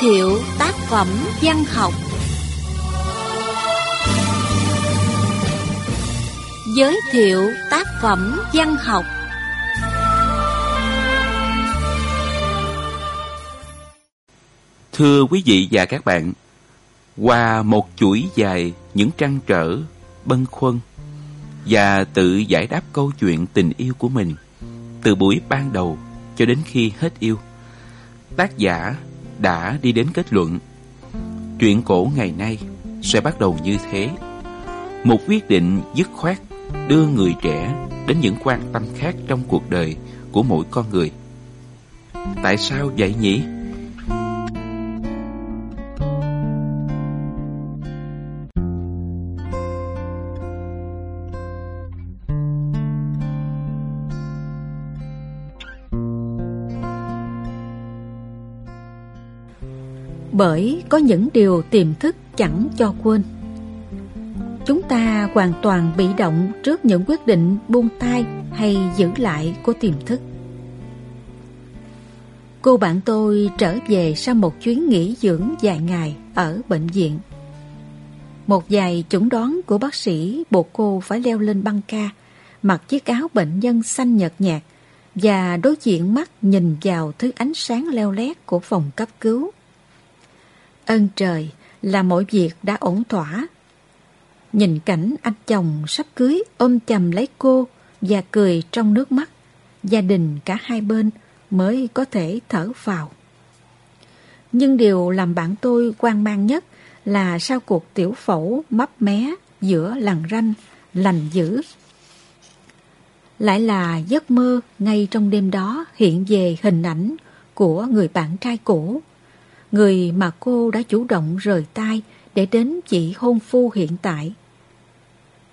thiệu tác phẩm văn học. Giới thiệu tác phẩm văn học. Thưa quý vị và các bạn, qua một chuỗi dài những trăn trở, bâng khuâng và tự giải đáp câu chuyện tình yêu của mình từ buổi ban đầu cho đến khi hết yêu, tác giả đã đi đến kết luận chuyện cổ ngày nay sẽ bắt đầu như thế. Một quyết định dứt khoát đưa người trẻ đến những quan tâm khác trong cuộc đời của mỗi con người. Tại sao vậy nhỉ? Bởi có những điều tiềm thức chẳng cho quên. Chúng ta hoàn toàn bị động trước những quyết định buông tay hay giữ lại của tiềm thức. Cô bạn tôi trở về sau một chuyến nghỉ dưỡng dài ngày ở bệnh viện. Một vài chẩn đoán của bác sĩ buộc cô phải leo lên băng ca, mặc chiếc áo bệnh nhân xanh nhợt nhạt và đối diện mắt nhìn vào thứ ánh sáng leo lét của phòng cấp cứu. Ơn trời là mọi việc đã ổn thỏa. Nhìn cảnh anh chồng sắp cưới ôm chầm lấy cô và cười trong nước mắt, gia đình cả hai bên mới có thể thở vào. Nhưng điều làm bạn tôi quan mang nhất là sau cuộc tiểu phẫu mấp mé giữa lằn ranh, lành dữ. Lại là giấc mơ ngay trong đêm đó hiện về hình ảnh của người bạn trai cũ người mà cô đã chủ động rời tay để đến chị hôn phu hiện tại.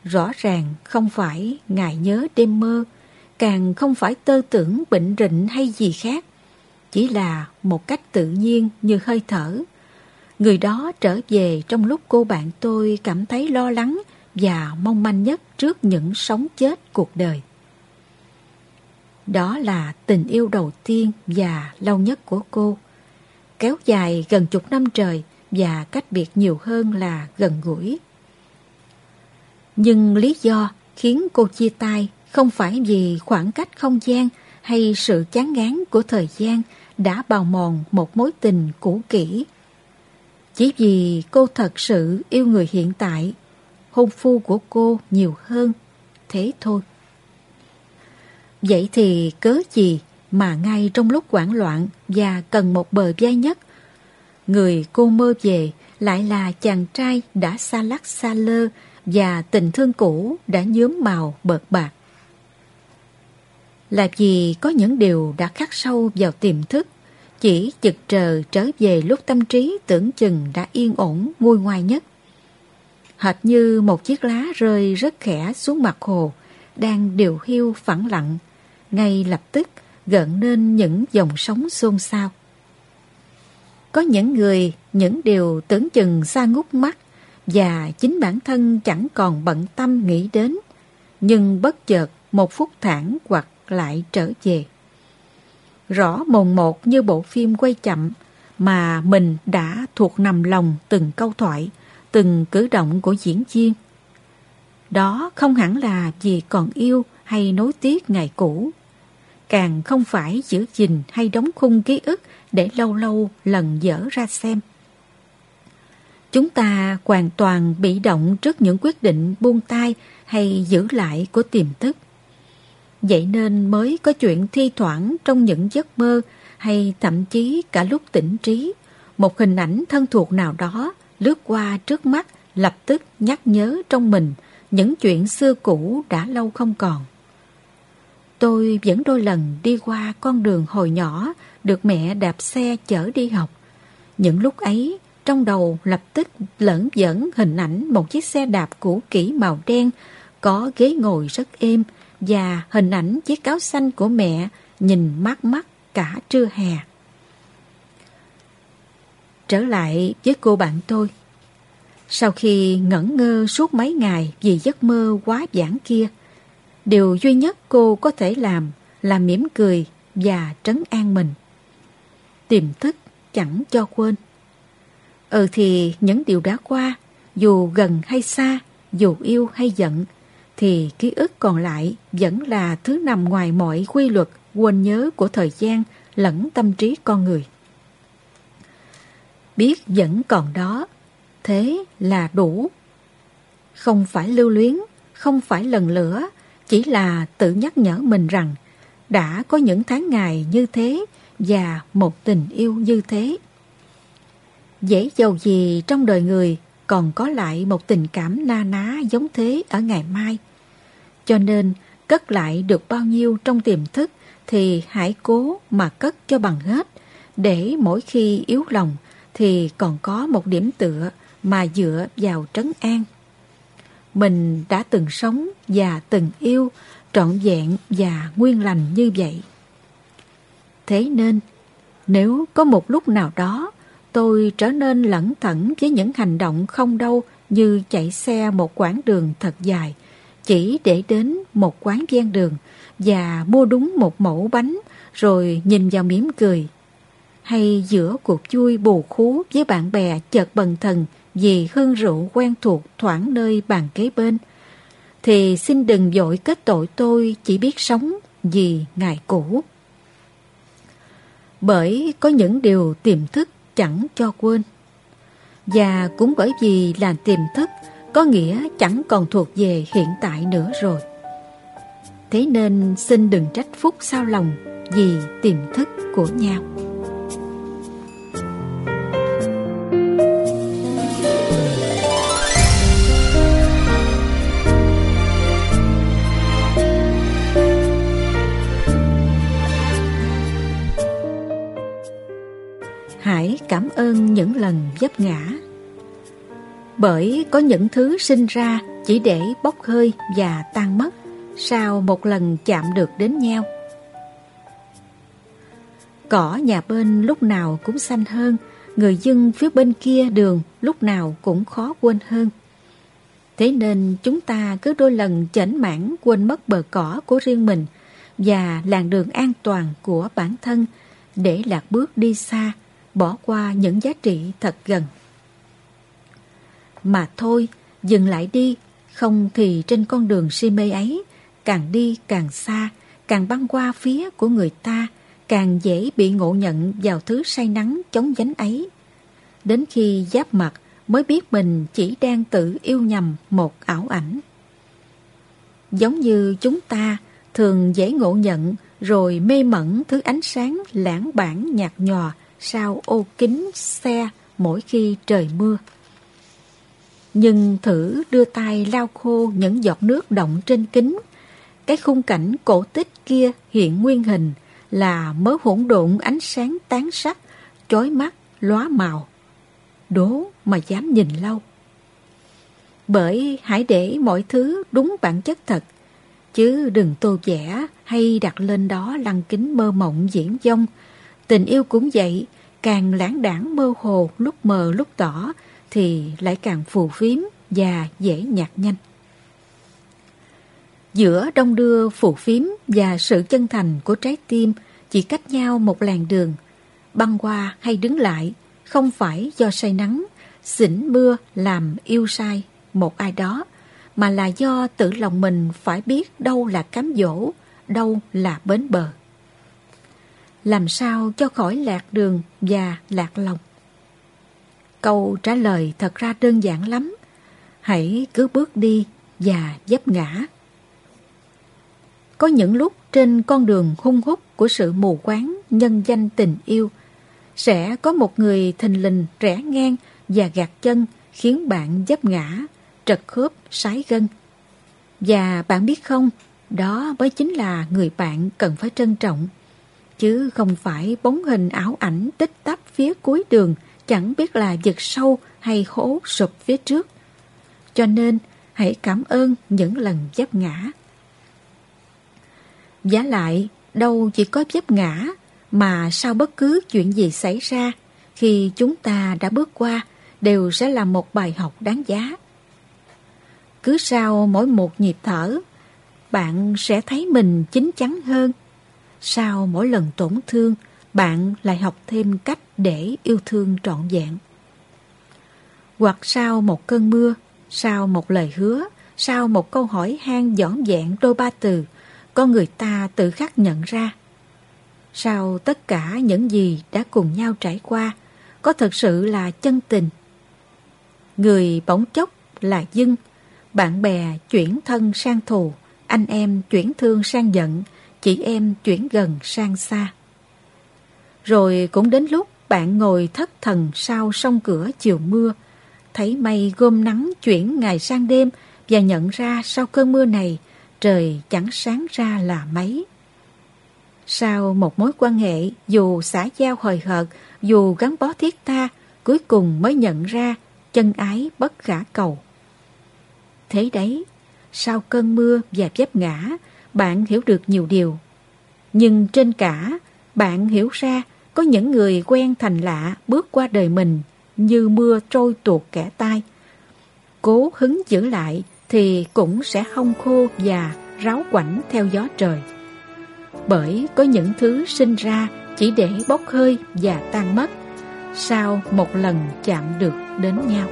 Rõ ràng không phải ngài nhớ đêm mơ, càng không phải tơ tưởng bệnh rịnh hay gì khác, chỉ là một cách tự nhiên như hơi thở. Người đó trở về trong lúc cô bạn tôi cảm thấy lo lắng và mong manh nhất trước những sống chết cuộc đời. Đó là tình yêu đầu tiên và lâu nhất của cô kéo dài gần chục năm trời và cách biệt nhiều hơn là gần gũi. Nhưng lý do khiến cô chia tay không phải vì khoảng cách không gian hay sự chán ngán của thời gian đã bào mòn một mối tình cũ kỹ. Chỉ vì cô thật sự yêu người hiện tại, hôn phu của cô nhiều hơn, thế thôi. Vậy thì cớ gì mà ngay trong lúc hoảng loạn và cần một bờ vai nhất, người cô mơ về lại là chàng trai đã xa lắc xa lơ và tình thương cũ đã nhuốm màu bợt bạc. Là vì có những điều đã khắc sâu vào tiềm thức, chỉ chực chờ trở về lúc tâm trí tưởng chừng đã yên ổn nguôi ngoai nhất. Hệt như một chiếc lá rơi rất khẽ xuống mặt hồ, đang điều hiu phẳng lặng, ngay lập tức gợn nên những dòng sóng xôn xao. Có những người, những điều tưởng chừng xa ngút mắt và chính bản thân chẳng còn bận tâm nghĩ đến, nhưng bất chợt một phút thản hoặc lại trở về. Rõ mồn một như bộ phim quay chậm mà mình đã thuộc nằm lòng từng câu thoại, từng cử động của diễn viên. Đó không hẳn là vì còn yêu hay nối tiếc ngày cũ càng không phải giữ gìn hay đóng khung ký ức để lâu lâu lần dở ra xem. Chúng ta hoàn toàn bị động trước những quyết định buông tay hay giữ lại của tiềm thức. Vậy nên mới có chuyện thi thoảng trong những giấc mơ hay thậm chí cả lúc tỉnh trí, một hình ảnh thân thuộc nào đó lướt qua trước mắt lập tức nhắc nhớ trong mình những chuyện xưa cũ đã lâu không còn. Tôi vẫn đôi lần đi qua con đường hồi nhỏ được mẹ đạp xe chở đi học. Những lúc ấy, trong đầu lập tức lẫn dẫn hình ảnh một chiếc xe đạp cũ kỹ màu đen có ghế ngồi rất êm và hình ảnh chiếc áo xanh của mẹ nhìn mát mắt cả trưa hè. Trở lại với cô bạn tôi. Sau khi ngẩn ngơ suốt mấy ngày vì giấc mơ quá giản kia, Điều duy nhất cô có thể làm là mỉm cười và trấn an mình. Tiềm thức chẳng cho quên. Ừ thì những điều đã qua, dù gần hay xa, dù yêu hay giận, thì ký ức còn lại vẫn là thứ nằm ngoài mọi quy luật quên nhớ của thời gian lẫn tâm trí con người. Biết vẫn còn đó, thế là đủ. Không phải lưu luyến, không phải lần lửa, chỉ là tự nhắc nhở mình rằng đã có những tháng ngày như thế và một tình yêu như thế. Dễ dầu gì trong đời người còn có lại một tình cảm na ná giống thế ở ngày mai. Cho nên, cất lại được bao nhiêu trong tiềm thức thì hãy cố mà cất cho bằng hết, để mỗi khi yếu lòng thì còn có một điểm tựa mà dựa vào trấn an. Mình đã từng sống và từng yêu trọn vẹn và nguyên lành như vậy. Thế nên, nếu có một lúc nào đó tôi trở nên lẩn thẩn với những hành động không đâu như chạy xe một quãng đường thật dài, chỉ để đến một quán ven đường và mua đúng một mẫu bánh rồi nhìn vào mỉm cười. Hay giữa cuộc vui bù khú với bạn bè chợt bần thần vì hương rượu quen thuộc thoảng nơi bàn kế bên, thì xin đừng dội kết tội tôi chỉ biết sống vì ngài cũ. Bởi có những điều tiềm thức chẳng cho quên. Và cũng bởi vì là tiềm thức có nghĩa chẳng còn thuộc về hiện tại nữa rồi. Thế nên xin đừng trách phúc sao lòng vì tiềm thức của nhau. Ơn những lần vấp ngã. Bởi có những thứ sinh ra chỉ để bốc hơi và tan mất sau một lần chạm được đến nhau. Cỏ nhà bên lúc nào cũng xanh hơn, người dân phía bên kia đường lúc nào cũng khó quên hơn. Thế nên chúng ta cứ đôi lần chảnh mãn quên mất bờ cỏ của riêng mình và làn đường an toàn của bản thân để lạc bước đi xa, bỏ qua những giá trị thật gần. Mà thôi, dừng lại đi, không thì trên con đường si mê ấy, càng đi càng xa, càng băng qua phía của người ta, càng dễ bị ngộ nhận vào thứ say nắng chống dánh ấy. Đến khi giáp mặt mới biết mình chỉ đang tự yêu nhầm một ảo ảnh. Giống như chúng ta thường dễ ngộ nhận rồi mê mẩn thứ ánh sáng lãng bản nhạt nhòa sau ô kính xe mỗi khi trời mưa. Nhưng thử đưa tay lau khô những giọt nước động trên kính. Cái khung cảnh cổ tích kia hiện nguyên hình là mớ hỗn độn ánh sáng tán sắc, chói mắt, lóa màu. Đố mà dám nhìn lâu. Bởi hãy để mọi thứ đúng bản chất thật, chứ đừng tô vẽ hay đặt lên đó lăng kính mơ mộng diễn dông. Tình yêu cũng vậy, càng lãng đảng mơ hồ lúc mờ lúc tỏ thì lại càng phù phiếm và dễ nhạt nhanh. Giữa đông đưa phù phiếm và sự chân thành của trái tim chỉ cách nhau một làn đường, băng qua hay đứng lại không phải do say nắng, xỉn mưa làm yêu sai một ai đó, mà là do tự lòng mình phải biết đâu là cám dỗ, đâu là bến bờ. Làm sao cho khỏi lạc đường và lạc lòng? Câu trả lời thật ra đơn giản lắm. Hãy cứ bước đi và dấp ngã. Có những lúc trên con đường hung hút của sự mù quáng nhân danh tình yêu, sẽ có một người thình lình rẽ ngang và gạt chân khiến bạn dấp ngã, trật khớp, sái gân. Và bạn biết không, đó mới chính là người bạn cần phải trân trọng, chứ không phải bóng hình ảo ảnh tích tắp phía cuối đường chẳng biết là giật sâu hay hố sụp phía trước. Cho nên, hãy cảm ơn những lần dấp ngã. Giá lại, đâu chỉ có dấp ngã, mà sau bất cứ chuyện gì xảy ra, khi chúng ta đã bước qua, đều sẽ là một bài học đáng giá. Cứ sau mỗi một nhịp thở, bạn sẽ thấy mình chín chắn hơn. Sau mỗi lần tổn thương, bạn lại học thêm cách để yêu thương trọn vẹn. Hoặc sau một cơn mưa, sau một lời hứa, sau một câu hỏi han dõn dẹn đôi ba từ, con người ta tự khắc nhận ra. Sau tất cả những gì đã cùng nhau trải qua, có thật sự là chân tình. Người bỗng chốc là dưng, bạn bè chuyển thân sang thù, anh em chuyển thương sang giận, chị em chuyển gần sang xa. Rồi cũng đến lúc bạn ngồi thất thần sau sông cửa chiều mưa, thấy mây gom nắng chuyển ngày sang đêm và nhận ra sau cơn mưa này trời chẳng sáng ra là mấy. Sau một mối quan hệ dù xã giao hời hợt, dù gắn bó thiết tha, cuối cùng mới nhận ra chân ái bất khả cầu. Thế đấy, sau cơn mưa và vấp ngã, bạn hiểu được nhiều điều. Nhưng trên cả, bạn hiểu ra có những người quen thành lạ bước qua đời mình như mưa trôi tuột kẻ tai. Cố hứng giữ lại thì cũng sẽ hong khô và ráo quảnh theo gió trời. Bởi có những thứ sinh ra chỉ để bốc hơi và tan mất, sau một lần chạm được đến nhau.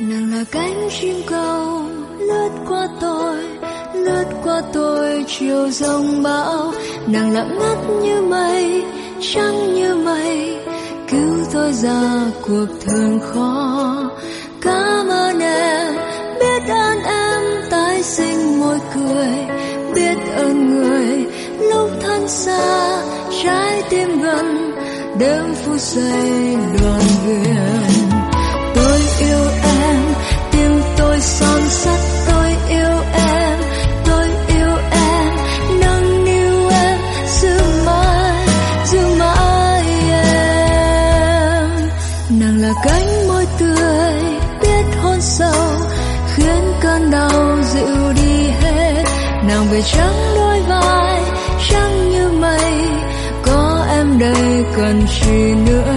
Nàng là cánh chim câu lướt qua tôi, lướt qua tôi chiều rông bão. Nàng lặng ngắt như mây, trắng như mây, cứu tôi ra cuộc thường khó. Cảm ơn em, biết ơn em tái sinh môi cười, biết ơn người lúc thân xa, trái tim gần, đêm phút giây đoàn viên. Tôi yêu em, tim tôi son sắt, về trắng đôi vai, trắng như mây, có em đây cần chi nữa,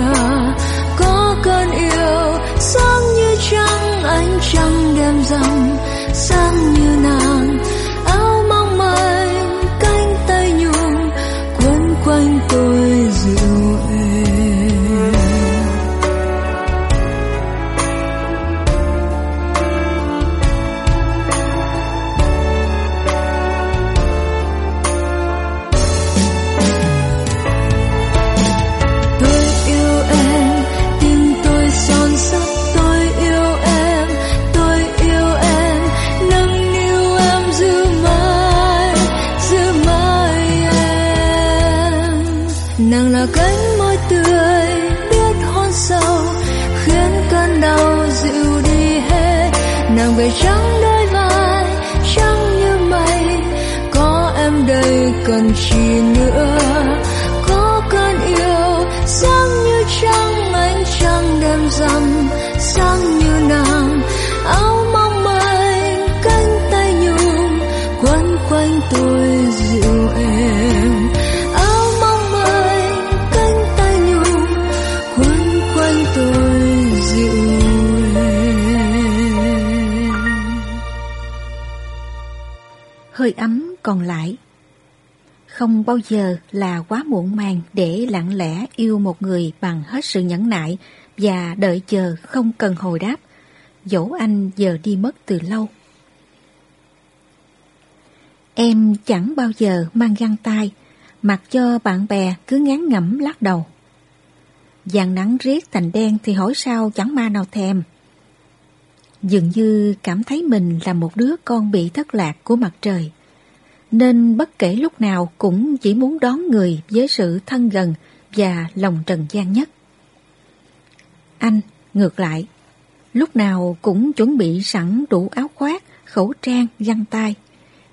nàng là cánh môi tươi biết hôn sâu, khiến cơn đau dịu đi hết. Nàng về trắng đôi vai, trắng như mây. Có em đây cần chi nữa? Có cơn yêu, sáng như trăng, ánh trăng đêm rằm, sáng còn lại. Không bao giờ là quá muộn màng để lặng lẽ yêu một người bằng hết sự nhẫn nại và đợi chờ không cần hồi đáp, dẫu anh giờ đi mất từ lâu. Em chẳng bao giờ mang găng tay, mặc cho bạn bè cứ ngán ngẩm lắc đầu. Dàn nắng riết thành đen thì hỏi sao chẳng ma nào thèm. Dường như cảm thấy mình là một đứa con bị thất lạc của mặt trời. Nên bất kể lúc nào cũng chỉ muốn đón người với sự thân gần và lòng trần gian nhất. Anh, ngược lại, lúc nào cũng chuẩn bị sẵn đủ áo khoác, khẩu trang, găng tay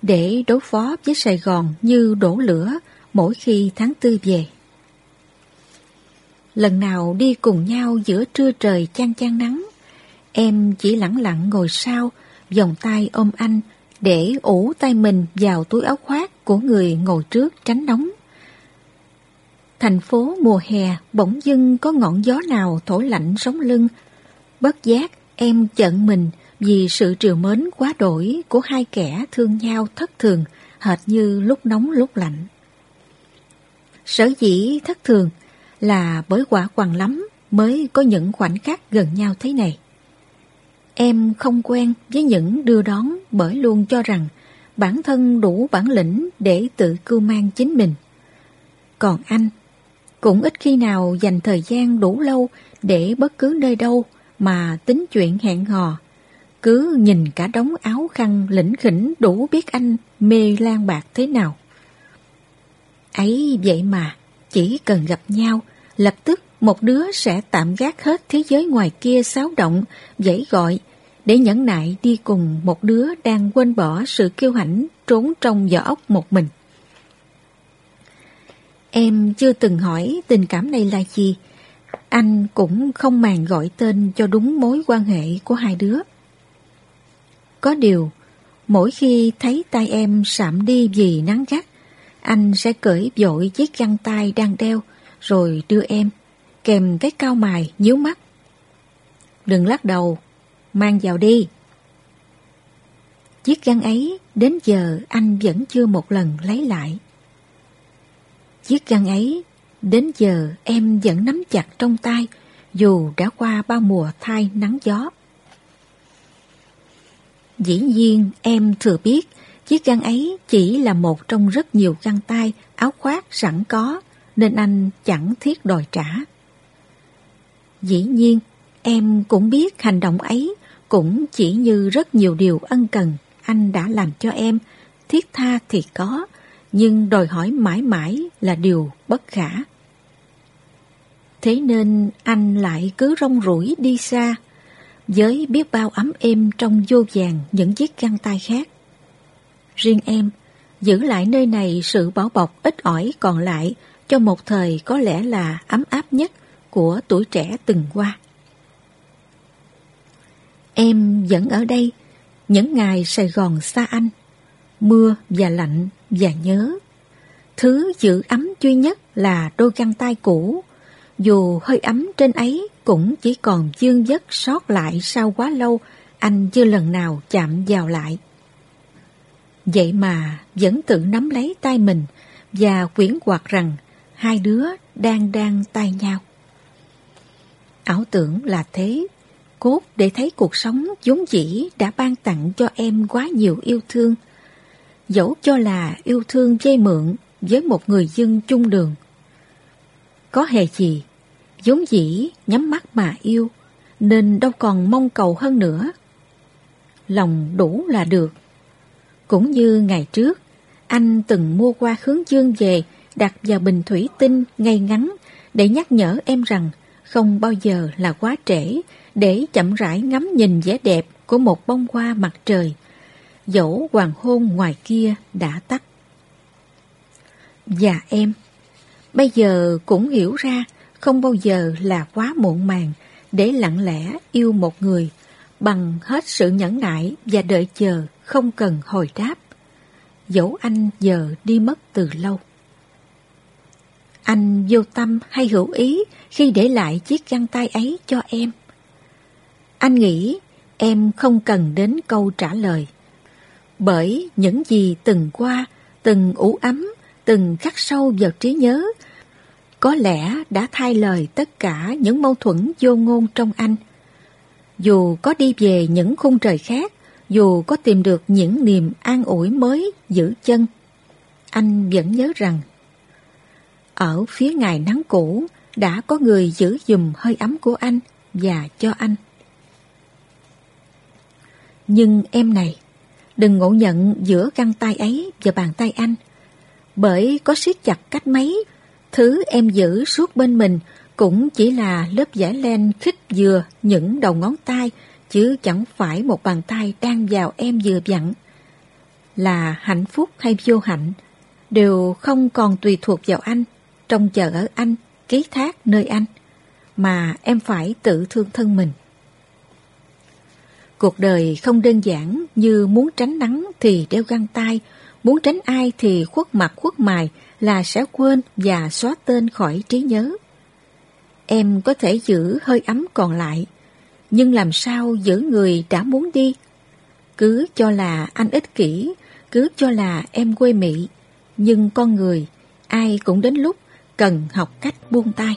để đối phó với Sài Gòn như đổ lửa mỗi khi tháng tư về. Lần nào đi cùng nhau giữa trưa trời chang chang nắng, em chỉ lặng lặng ngồi sau, vòng tay ôm anh để ủ tay mình vào túi áo khoác của người ngồi trước tránh nóng. Thành phố mùa hè bỗng dưng có ngọn gió nào thổi lạnh sống lưng. Bất giác, em giận mình vì sự triều mến quá đổi của hai kẻ thương nhau thất thường, hệt như lúc nóng lúc lạnh. Sở dĩ thất thường là bởi quả quằn lắm mới có những khoảnh khắc gần nhau thế này. Em không quen với những đưa đón bởi luôn cho rằng bản thân đủ bản lĩnh để tự cưu mang chính mình. Còn anh, cũng ít khi nào dành thời gian đủ lâu để bất cứ nơi đâu mà tính chuyện hẹn hò. Cứ nhìn cả đống áo khăn lĩnh khỉnh đủ biết anh mê lan bạc thế nào. Ấy vậy mà, chỉ cần gặp nhau, lập tức một đứa sẽ tạm gác hết thế giới ngoài kia xáo động, dãy gọi, để nhẫn nại đi cùng một đứa đang quên bỏ sự kiêu hãnh trốn trong vỏ ốc một mình. Em chưa từng hỏi tình cảm này là gì, anh cũng không màng gọi tên cho đúng mối quan hệ của hai đứa. Có điều, mỗi khi thấy tay em sạm đi vì nắng gắt, anh sẽ cởi vội chiếc găng tay đang đeo, rồi đưa em, kèm cái cao mài nhíu mắt. Đừng lắc đầu, mang vào đi. Chiếc găng ấy đến giờ anh vẫn chưa một lần lấy lại. Chiếc găng ấy đến giờ em vẫn nắm chặt trong tay dù đã qua bao mùa thai nắng gió. Dĩ nhiên em thừa biết chiếc găng ấy chỉ là một trong rất nhiều găng tay, áo khoác sẵn có nên anh chẳng thiết đòi trả. Dĩ nhiên em cũng biết hành động ấy cũng chỉ như rất nhiều điều ân cần anh đã làm cho em, thiết tha thì có, nhưng đòi hỏi mãi mãi là điều bất khả. Thế nên anh lại cứ rong ruổi đi xa, với biết bao ấm êm trong vô vàng những chiếc găng tay khác. Riêng em, giữ lại nơi này sự bảo bọc ít ỏi còn lại cho một thời có lẽ là ấm áp nhất của tuổi trẻ từng qua. Em vẫn ở đây, những ngày Sài Gòn xa anh, mưa và lạnh và nhớ. Thứ giữ ấm duy nhất là đôi găng tay cũ, dù hơi ấm trên ấy cũng chỉ còn dương dất sót lại sau quá lâu anh chưa lần nào chạm vào lại. Vậy mà vẫn tự nắm lấy tay mình và quyển quạt rằng hai đứa đang đang tay nhau. Ảo tưởng là thế, cốt để thấy cuộc sống vốn dĩ đã ban tặng cho em quá nhiều yêu thương. Dẫu cho là yêu thương dây mượn với một người dân chung đường. Có hề gì, vốn dĩ nhắm mắt mà yêu, nên đâu còn mong cầu hơn nữa. Lòng đủ là được. Cũng như ngày trước, anh từng mua qua hướng dương về đặt vào bình thủy tinh ngay ngắn để nhắc nhở em rằng không bao giờ là quá trễ để chậm rãi ngắm nhìn vẻ đẹp của một bông hoa mặt trời, dẫu hoàng hôn ngoài kia đã tắt. Và em, bây giờ cũng hiểu ra không bao giờ là quá muộn màng để lặng lẽ yêu một người bằng hết sự nhẫn nại và đợi chờ không cần hồi đáp. Dẫu anh giờ đi mất từ lâu. Anh vô tâm hay hữu ý khi để lại chiếc găng tay ấy cho em. Anh nghĩ em không cần đến câu trả lời. Bởi những gì từng qua, từng ủ ấm, từng khắc sâu vào trí nhớ, có lẽ đã thay lời tất cả những mâu thuẫn vô ngôn trong anh. Dù có đi về những khung trời khác, dù có tìm được những niềm an ủi mới giữ chân, anh vẫn nhớ rằng ở phía ngài nắng cũ đã có người giữ dùm hơi ấm của anh và cho anh. Nhưng em này, đừng ngộ nhận giữa găng tay ấy và bàn tay anh, bởi có siết chặt cách mấy, thứ em giữ suốt bên mình cũng chỉ là lớp giải len khích dừa những đầu ngón tay, chứ chẳng phải một bàn tay đang vào em vừa vặn. Là hạnh phúc hay vô hạnh, đều không còn tùy thuộc vào anh, trông chờ ở anh, ký thác nơi anh, mà em phải tự thương thân mình. Cuộc đời không đơn giản như muốn tránh nắng thì đeo găng tay, muốn tránh ai thì khuất mặt khuất mài là sẽ quên và xóa tên khỏi trí nhớ. Em có thể giữ hơi ấm còn lại, nhưng làm sao giữ người đã muốn đi? Cứ cho là anh ích kỷ, cứ cho là em quê mị, nhưng con người, ai cũng đến lúc cần học cách buông tay.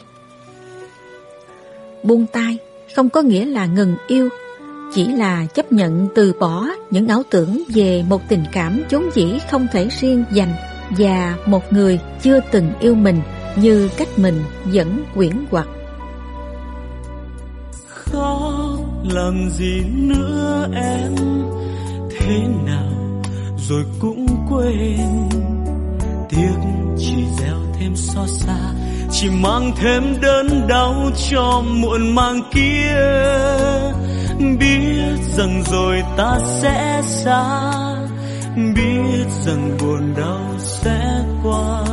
buông tay không có nghĩa là ngừng yêu, chỉ là chấp nhận từ bỏ những ảo tưởng về một tình cảm chốn dĩ không thể riêng dành và một người chưa từng yêu mình như cách mình vẫn quyển hoặc. Khóc làm gì nữa em thế nào rồi cũng quên tiếc chỉ gieo thêm xót xa, chỉ mang thêm đớn đau cho muộn màng kia. Biết rằng rồi ta sẽ xa, biết rằng buồn đau sẽ qua.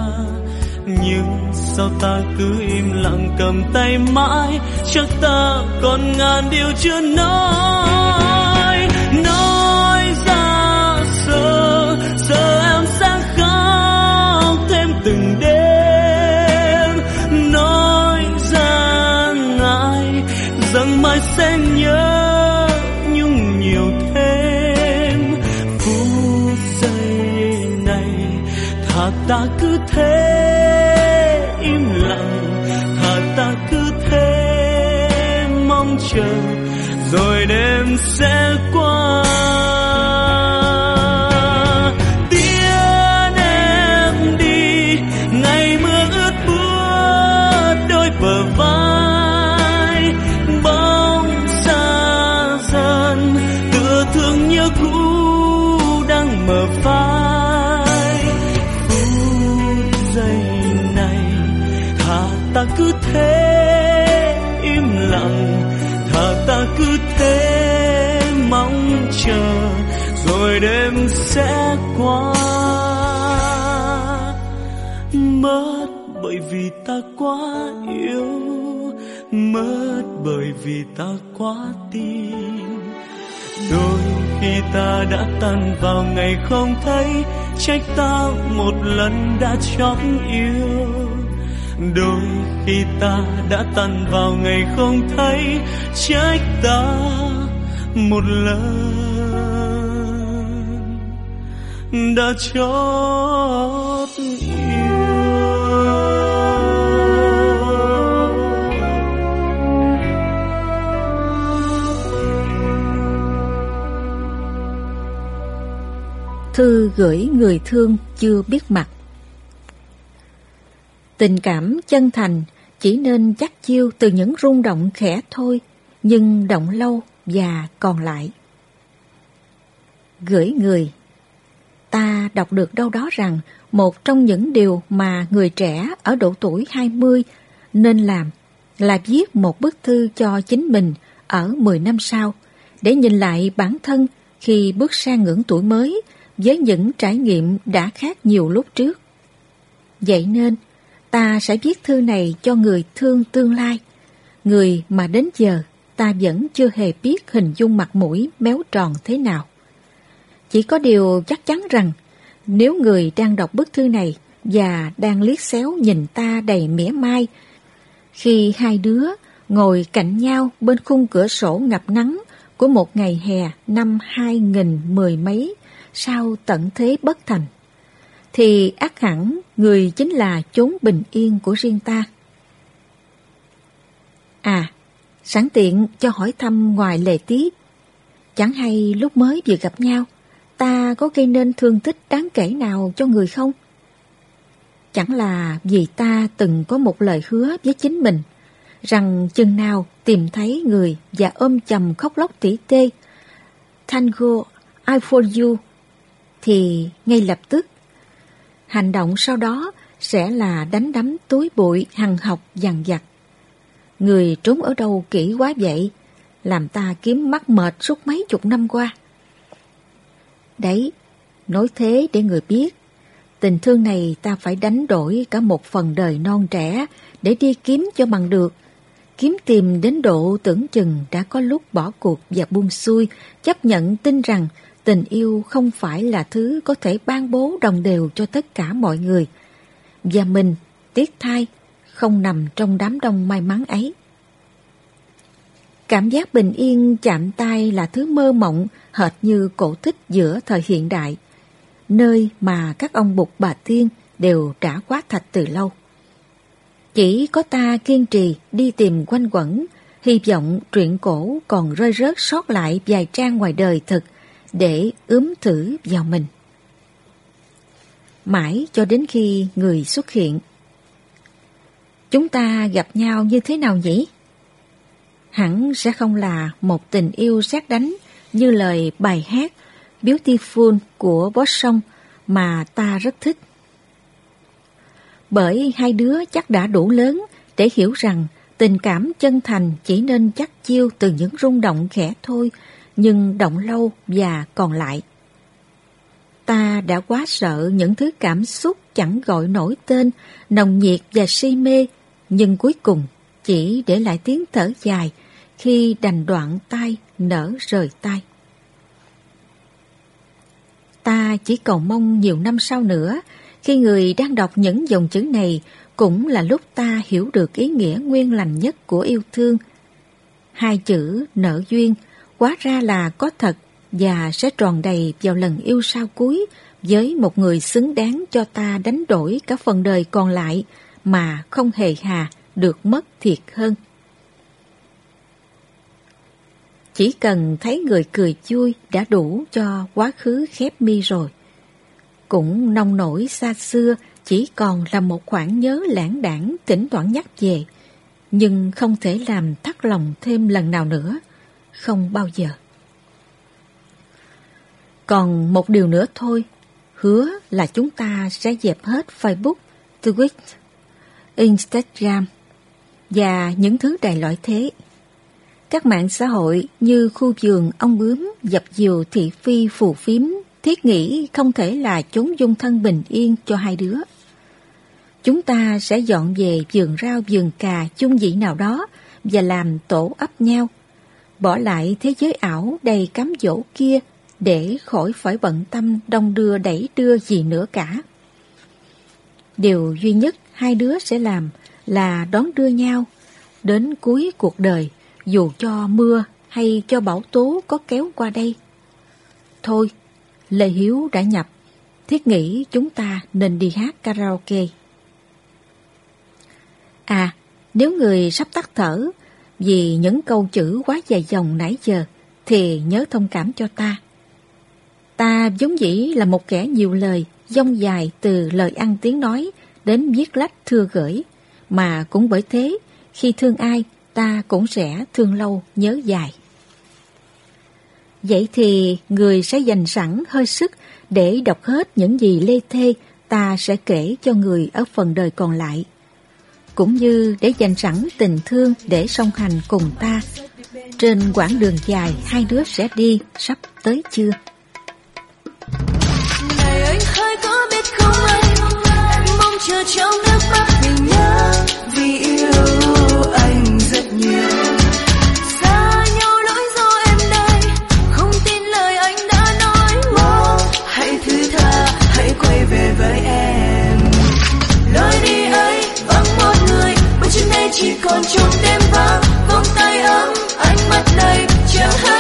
Nhưng sao ta cứ im lặng cầm tay mãi chắc ta còn ngàn điều chưa nói? Rồi đêm vì ta quá tin. Đôi khi ta đã tan vào ngày không thấy, trách ta một lần đã chót yêu. Đôi khi ta đã tan vào ngày không thấy, trách ta một lần đã chót yêu. Thư gửi người thương chưa biết mặt Tình cảm chân thành chỉ nên chắc chiêu từ những rung động khẽ thôi, nhưng động lâu và còn lại. Gửi người Ta đọc được đâu đó rằng một trong những điều mà người trẻ ở độ tuổi 20 nên làm là viết một bức thư cho chính mình ở 10 năm sau để nhìn lại bản thân khi bước sang ngưỡng tuổi mới với những trải nghiệm đã khác nhiều lúc trước. Vậy nên, ta sẽ viết thư này cho người thương tương lai, người mà đến giờ ta vẫn chưa hề biết hình dung mặt mũi méo tròn thế nào. Chỉ có điều chắc chắn rằng nếu người đang đọc bức thư này và đang liếc xéo nhìn ta đầy mỉa mai, khi hai đứa ngồi cạnh nhau bên khung cửa sổ ngập nắng của một ngày hè năm hai nghìn mười mấy sau tận thế bất thành, thì ác hẳn người chính là chốn bình yên của riêng ta. À, sẵn tiện cho hỏi thăm ngoài lệ tí, chẳng hay lúc mới vừa gặp nhau, ta có gây nên thương tích đáng kể nào cho người không? Chẳng là vì ta từng có một lời hứa với chính mình, rằng chừng nào tìm thấy người và ôm chầm khóc lóc tỉ tê, Tango, I for you, thì ngay lập tức, hành động sau đó sẽ là đánh đấm túi bụi hằng học dằn vặt. Người trốn ở đâu kỹ quá vậy, làm ta kiếm mắt mệt suốt mấy chục năm qua. Đấy, nói thế để người biết, tình thương này ta phải đánh đổi cả một phần đời non trẻ để đi kiếm cho bằng được. Kiếm tìm đến độ tưởng chừng đã có lúc bỏ cuộc và buông xuôi, chấp nhận tin rằng tình yêu không phải là thứ có thể ban bố đồng đều cho tất cả mọi người. Và mình, tiếc thai, không nằm trong đám đông may mắn ấy. Cảm giác bình yên chạm tay là thứ mơ mộng hệt như cổ tích giữa thời hiện đại, nơi mà các ông bục bà tiên đều trả quá thạch từ lâu. Chỉ có ta kiên trì đi tìm quanh quẩn, hy vọng truyện cổ còn rơi rớt sót lại vài trang ngoài đời thực để ướm thử vào mình. Mãi cho đến khi người xuất hiện. Chúng ta gặp nhau như thế nào nhỉ? Hẳn sẽ không là một tình yêu sát đánh như lời bài hát Beautiful của Bosson mà ta rất thích. Bởi hai đứa chắc đã đủ lớn để hiểu rằng tình cảm chân thành chỉ nên chắc chiêu từ những rung động khẽ thôi, nhưng động lâu và còn lại. Ta đã quá sợ những thứ cảm xúc chẳng gọi nổi tên, nồng nhiệt và si mê, nhưng cuối cùng chỉ để lại tiếng thở dài khi đành đoạn tay nở rời tay. Ta chỉ cầu mong nhiều năm sau nữa, khi người đang đọc những dòng chữ này cũng là lúc ta hiểu được ý nghĩa nguyên lành nhất của yêu thương. Hai chữ nợ duyên quá ra là có thật và sẽ tròn đầy vào lần yêu sau cuối với một người xứng đáng cho ta đánh đổi cả phần đời còn lại mà không hề hà được mất thiệt hơn. Chỉ cần thấy người cười vui đã đủ cho quá khứ khép mi rồi. Cũng nông nổi xa xưa chỉ còn là một khoảng nhớ lãng đảng tỉnh thoảng nhắc về, nhưng không thể làm thắt lòng thêm lần nào nữa, không bao giờ. Còn một điều nữa thôi, hứa là chúng ta sẽ dẹp hết Facebook, Twitter, Instagram và những thứ đầy loại thế. Các mạng xã hội như khu vườn ông bướm, dập dìu thị phi phù phiếm, thiết nghĩ không thể là chốn dung thân bình yên cho hai đứa. Chúng ta sẽ dọn về vườn rau vườn cà chung vị nào đó và làm tổ ấp nhau, bỏ lại thế giới ảo đầy cám dỗ kia để khỏi phải bận tâm đông đưa đẩy đưa gì nữa cả. Điều duy nhất hai đứa sẽ làm là đón đưa nhau đến cuối cuộc đời dù cho mưa hay cho bão tố có kéo qua đây. Thôi, Lê Hiếu đã nhập, thiết nghĩ chúng ta nên đi hát karaoke. À, nếu người sắp tắt thở vì những câu chữ quá dài dòng nãy giờ thì nhớ thông cảm cho ta. Ta giống dĩ là một kẻ nhiều lời, dông dài từ lời ăn tiếng nói đến viết lách thưa gửi, mà cũng bởi thế khi thương ai ta cũng sẽ thương lâu nhớ dài. Vậy thì người sẽ dành sẵn hơi sức để đọc hết những gì lê thê ta sẽ kể cho người ở phần đời còn lại. Cũng như để dành sẵn tình thương để song hành cùng ta. Trên quãng đường dài, hai đứa sẽ đi, sắp tới chưa? Này anh hãy có biết không anh Em mong chờ trong chỉ còn trong đêm vắng Vòng tay ấm ánh mắt đầy Chẳng hạn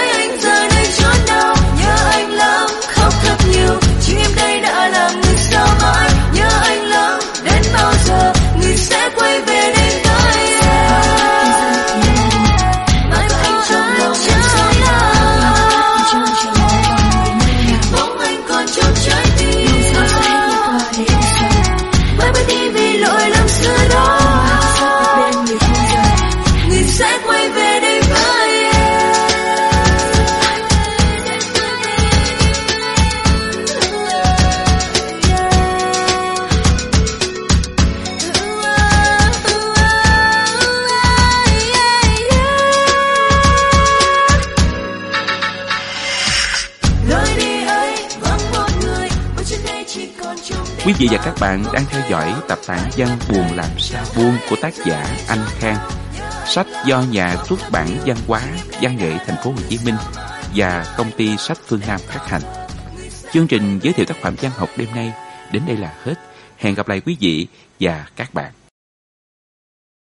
các bạn đang theo dõi tập tản văn Buồn làm sao buông của tác giả Anh Khang. Sách do nhà xuất bản văn hóa, văn nghệ thành phố Hồ Chí Minh và công ty sách Phương Nam phát hành. Chương trình giới thiệu tác phẩm văn học đêm nay đến đây là hết. Hẹn gặp lại quý vị và các bạn.